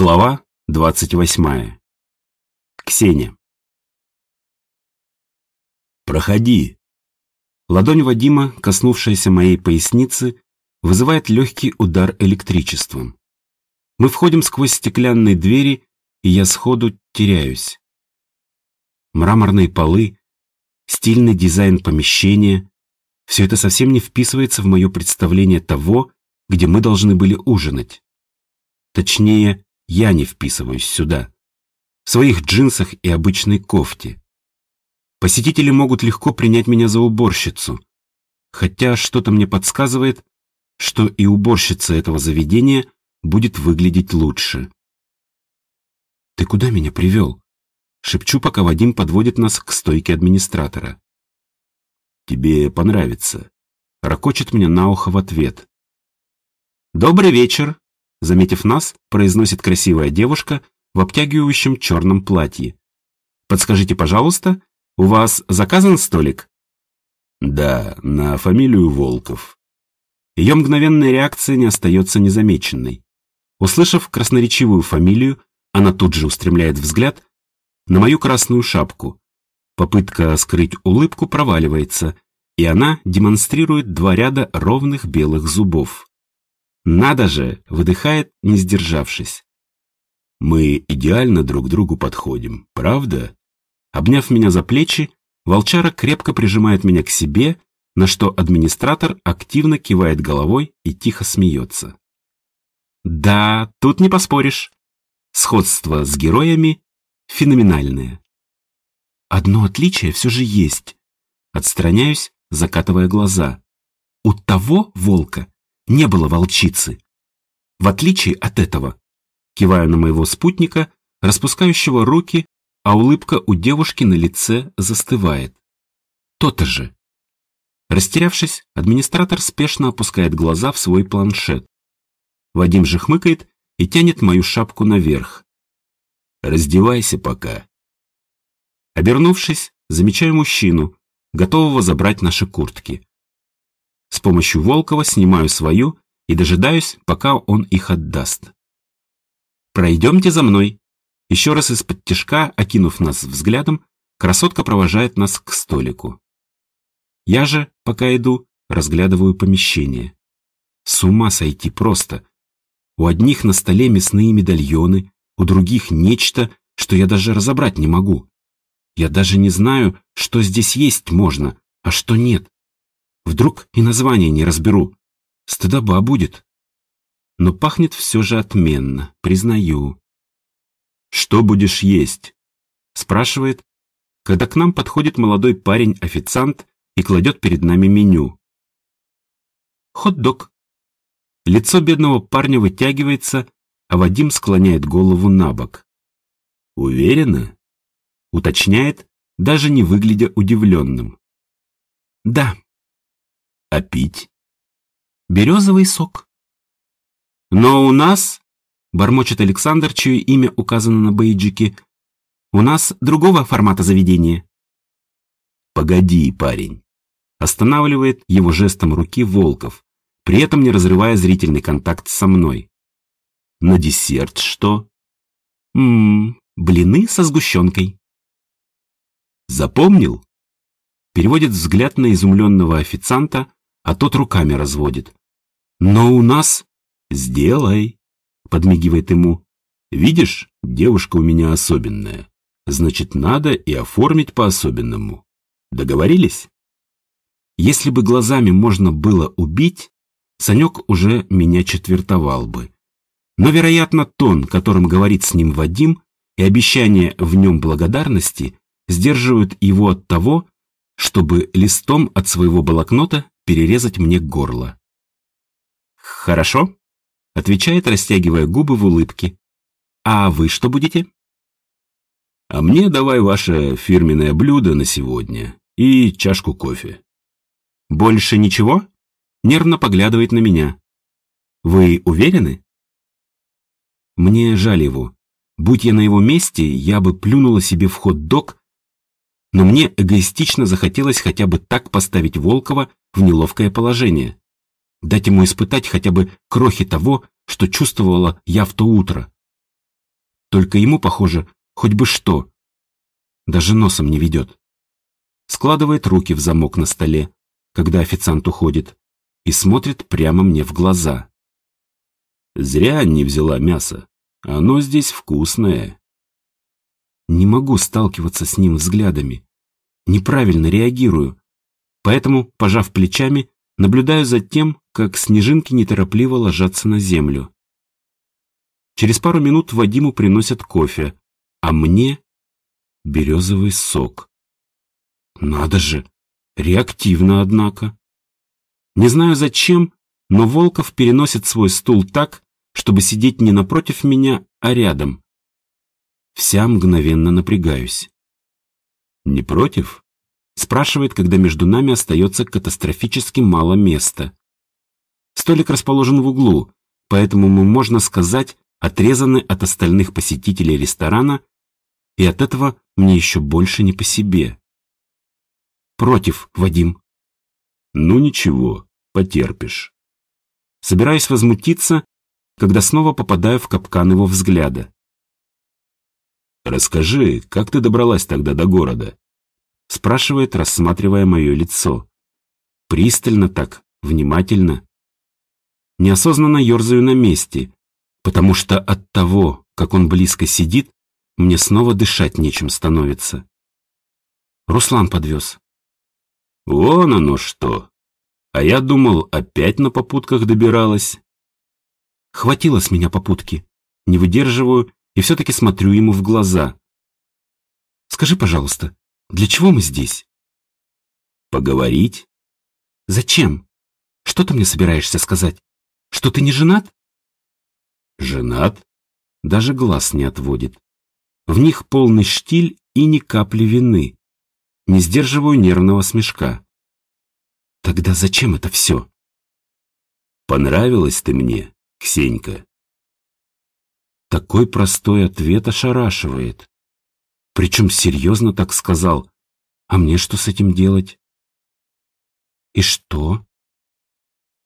Глава 28. Ксения. «Проходи». Ладонь Вадима, коснувшаяся моей поясницы, вызывает легкий удар электричеством. Мы входим сквозь стеклянные двери, и я сходу теряюсь. Мраморные полы, стильный дизайн помещения — все это совсем не вписывается в мое представление того, где мы должны были ужинать. Точнее, я не вписываюсь сюда. В своих джинсах и обычной кофте. Посетители могут легко принять меня за уборщицу. Хотя что-то мне подсказывает, что и уборщица этого заведения будет выглядеть лучше. «Ты куда меня привел?» Шепчу, пока Вадим подводит нас к стойке администратора. «Тебе понравится», — ракочет мне на ухо в ответ. «Добрый вечер», заметив нас, произносит красивая девушка в обтягивающем черном платье. «Подскажите, пожалуйста, у вас заказан столик?» «Да, на фамилию Волков». Ее мгновенная реакция не остается незамеченной. Услышав красноречивую фамилию, она тут же устремляет взгляд на мою красную шапку. Попытка скрыть улыбку проваливается, и она демонстрирует два ряда ровных белых зубов. «Надо же!» — выдыхает, не сдержавшись. «Мы идеально друг другу подходим, правда?» Обняв меня за плечи, волчара крепко прижимает меня к себе, на что администратор активно кивает головой и тихо смеется. «Да, тут не поспоришь. Сходство с героями феноменальное. Одно отличие все же есть. Отстраняюсь, закатывая глаза. У того волка не было волчицы. В отличие от этого, киваю на моего спутника, распускающего руки, а улыбка у девушки на лице застывает. То-то же. Растерявшись, администратор спешно опускает глаза в свой планшет. Вадим же хмыкает и тянет мою шапку наверх. «Раздевайся пока». Обернувшись, замечаю мужчину, готового забрать наши куртки. С помощью Волкова снимаю свою и дожидаюсь, пока он их отдаст. «Пройдемте за мной». Еще раз из-под тяжка, окинув нас взглядом, красотка провожает нас к столику. Я же, пока иду, разглядываю помещение. С ума сойти просто. У одних на столе мясные медальоны, у других нечто, что я даже разобрать не могу. Я даже не знаю, что здесь есть можно, а что нет. Вдруг и название не разберу. Стыдоба будет. Но пахнет все же отменно, признаю. «Что будешь есть?» спрашивает, когда к нам подходит молодой парень-официант и кладет перед нами меню. Хот-дог. Лицо бедного парня вытягивается, а Вадим склоняет голову на бок. «Уверена?» уточняет, даже не выглядя удивленным. «Да», а пить? Березовый сок. Но у нас, бормочет Александр, чье имя указано на бейджике, у нас другого формата заведения. Погоди, парень. Останавливает его жестом руки Волков, при этом не разрывая зрительный контакт со мной. На десерт что? Ммм, блины со сгущенкой. Запомнил? Переводит взгляд на изумленного официанта, а тот руками разводит. «Но у нас...» «Сделай», — подмигивает ему. «Видишь, девушка у меня особенная. Значит, надо и оформить по-особенному. Договорились?» Если бы глазами можно было убить, Санек уже меня четвертовал бы. Но, вероятно, тон, которым говорит с ним Вадим, и обещание в нем благодарности сдерживают его от того, чтобы листом от своего блокнота перерезать мне горло. «Хорошо», — отвечает, растягивая губы в улыбке. «А вы что будете?» «А мне давай ваше фирменное блюдо на сегодня и чашку кофе». «Больше ничего?» — нервно поглядывает на меня. «Вы уверены?» Мне жаль его. Будь я на его месте, я бы плюнула себе в хот-дог, но мне эгоистично захотелось хотя бы так поставить Волкова в неловкое положение. Дать ему испытать хотя бы крохи того, что чувствовала я в то утро. Только ему, похоже, хоть бы что. Даже носом не ведет. Складывает руки в замок на столе, когда официант уходит, и смотрит прямо мне в глаза. Зря не взяла мясо. Оно здесь вкусное. Не могу сталкиваться с ним взглядами. Неправильно реагирую. Поэтому, пожав плечами, наблюдаю за тем, как снежинки неторопливо ложатся на землю. Через пару минут Вадиму приносят кофе, а мне — березовый сок. Надо же, реактивно, однако. Не знаю зачем, но Волков переносит свой стул так, чтобы сидеть не напротив меня, а рядом. Вся мгновенно напрягаюсь. «Не против?» — спрашивает, когда между нами остается катастрофически мало места. Столик расположен в углу, поэтому мы, можно сказать, отрезаны от остальных посетителей ресторана, и от этого мне еще больше не по себе. Против, Вадим. Ну ничего, потерпишь. Собираюсь возмутиться, когда снова попадаю в капкан его взгляда. «Расскажи, как ты добралась тогда до города?» Спрашивает, рассматривая мое лицо. Пристально так, внимательно. Неосознанно ерзаю на месте, потому что от того, как он близко сидит, мне снова дышать нечем становится. Руслан подвез. Вон оно что. А я думал, опять на попутках добиралась. Хватило с меня попутки. Не выдерживаю и все-таки смотрю ему в глаза. Скажи, пожалуйста, для чего мы здесь? Поговорить. Зачем? Что ты мне собираешься сказать? Что ты не женат? Женат? Даже глаз не отводит. В них полный штиль и ни капли вины. Не сдерживаю нервного смешка. Тогда зачем это все? Понравилась ты мне, Ксенька. Такой простой ответ ошарашивает. Причем серьезно так сказал. А мне что с этим делать? И что?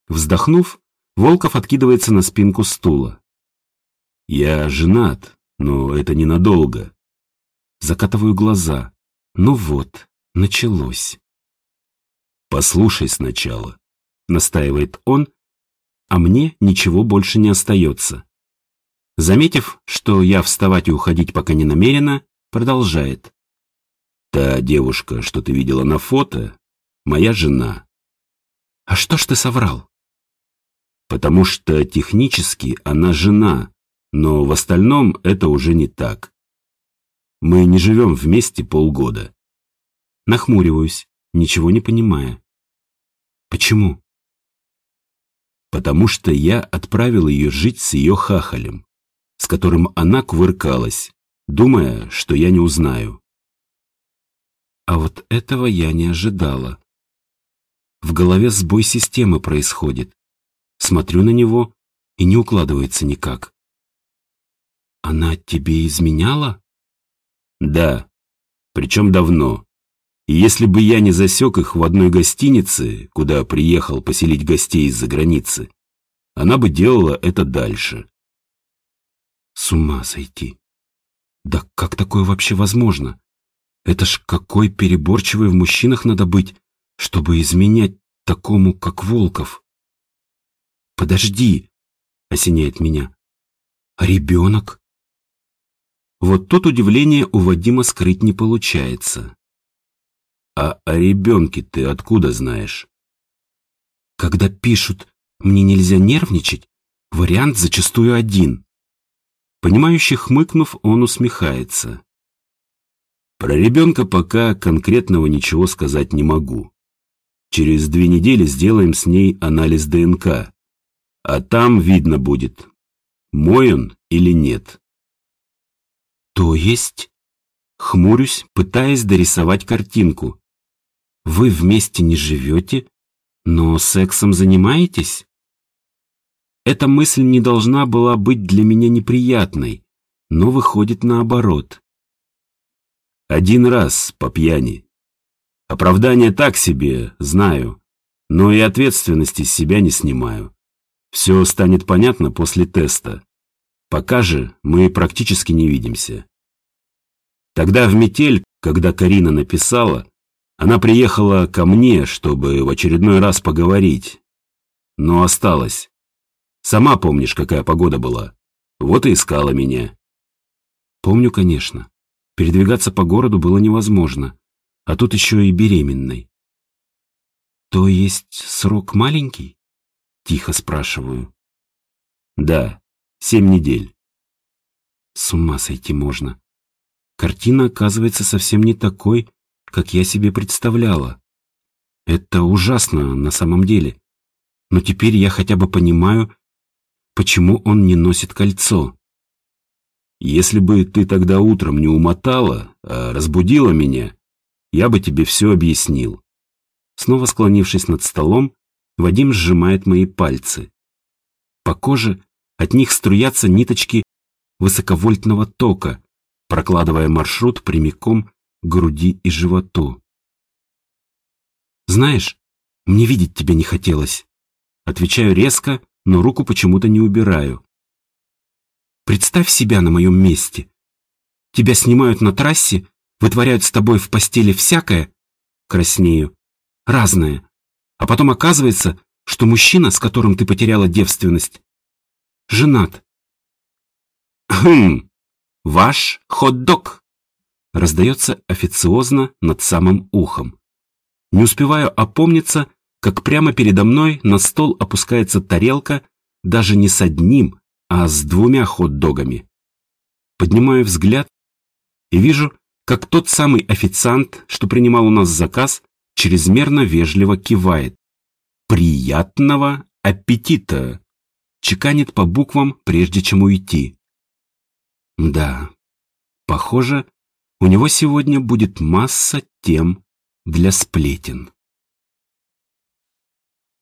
Вздохнув, Волков откидывается на спинку стула. Я женат, но это ненадолго. Закатываю глаза. Ну вот, началось. Послушай сначала, настаивает он, а мне ничего больше не остается. Заметив, что я вставать и уходить пока не намерена, продолжает. Та девушка, что ты видела на фото, моя жена. А что ж ты соврал? Потому что технически она жена, но в остальном это уже не так. Мы не живем вместе полгода. Нахмуриваюсь, ничего не понимая. Почему? Потому что я отправил ее жить с ее хахалем, с которым она кувыркалась, думая, что я не узнаю. А вот этого я не ожидала. В голове сбой системы происходит. Смотрю на него и не укладывается никак. Она тебе изменяла? Да, причем давно. И если бы я не засек их в одной гостинице, куда приехал поселить гостей из-за границы, она бы делала это дальше. С ума сойти. Да как такое вообще возможно? Это ж какой переборчивый в мужчинах надо быть, чтобы изменять такому, как Волков. Подожди, осеняет меня. А ребенок? Вот тут удивление у Вадима скрыть не получается. А о ребенке ты откуда знаешь? Когда пишут «мне нельзя нервничать», вариант зачастую один. Понимающий хмыкнув, он усмехается. Про ребенка пока конкретного ничего сказать не могу. Через две недели сделаем с ней анализ ДНК. А там видно будет, мой он или нет. То есть? Хмурюсь, пытаясь дорисовать картинку. Вы вместе не живете, но сексом занимаетесь? Эта мысль не должна была быть для меня неприятной, но выходит наоборот. Один раз по пьяни. Оправдание так себе, знаю, но и ответственности с себя не снимаю. Все станет понятно после теста. Пока же мы практически не видимся. Тогда в метель, когда Карина написала, она приехала ко мне, чтобы в очередной раз поговорить. Но осталась. Сама помнишь, какая погода была. Вот и искала меня. Помню, конечно. Передвигаться по городу было невозможно. А тут еще и беременной. То есть срок маленький? Тихо спрашиваю. Да, семь недель. С ума сойти можно. Картина оказывается совсем не такой, как я себе представляла. Это ужасно на самом деле. Но теперь я хотя бы понимаю, почему он не носит кольцо. Если бы ты тогда утром не умотала, а разбудила меня, я бы тебе все объяснил. Снова склонившись над столом, Вадим сжимает мои пальцы. По коже от них струятся ниточки высоковольтного тока, прокладывая маршрут прямиком к груди и животу. «Знаешь, мне видеть тебя не хотелось». Отвечаю резко, но руку почему-то не убираю. «Представь себя на моем месте. Тебя снимают на трассе, вытворяют с тобой в постели всякое, краснею, разное, а потом оказывается, что мужчина, с которым ты потеряла девственность, женат». «Хм!» «Ваш хот-дог!» Раздается официозно над самым ухом. Не успеваю опомниться, как прямо передо мной на стол опускается тарелка даже не с одним, а с двумя хот-догами. Поднимаю взгляд и вижу, как тот самый официант, что принимал у нас заказ, чрезмерно вежливо кивает. «Приятного аппетита!» чеканит по буквам, прежде чем уйти. Да, похоже, у него сегодня будет масса тем для сплетен.